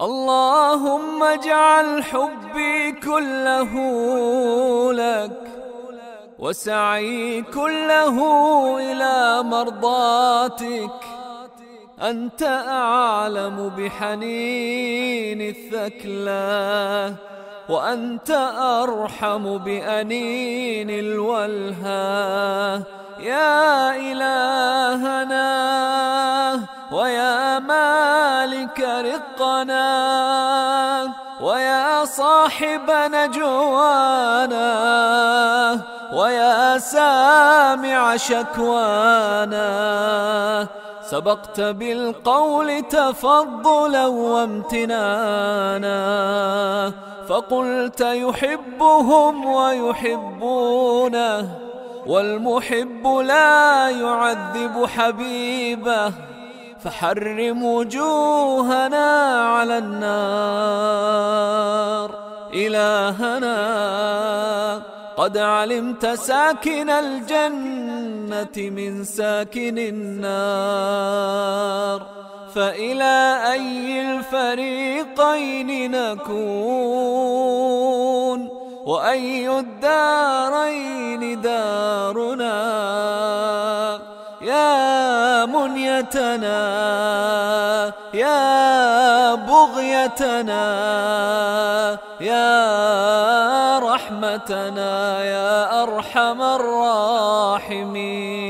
اللهم اجعل حبي كله لك وسعي كله إلى مرضاتك. أنت أعلم بحنين الثكلى وأنت أرحم بأنين الولهى. يا إلهنا ويا مالك رقنا ويا صاحب نجوانا ويا سامع شكوانا. سبقت بالقول تفضلا وامتنانا فقلت يحبهم ويحبونه والمحب لا يعذب حبيبه. فحرم وجوهنا على النار. إلهنا قد علمت ساكن الجنة من ساكن النار. فإلى أي الفريقين نكون؟ وأي الدارين دارنا؟ يا منيتنا يا بغيتنا يا رحمتنا يا أرحم الراحمين.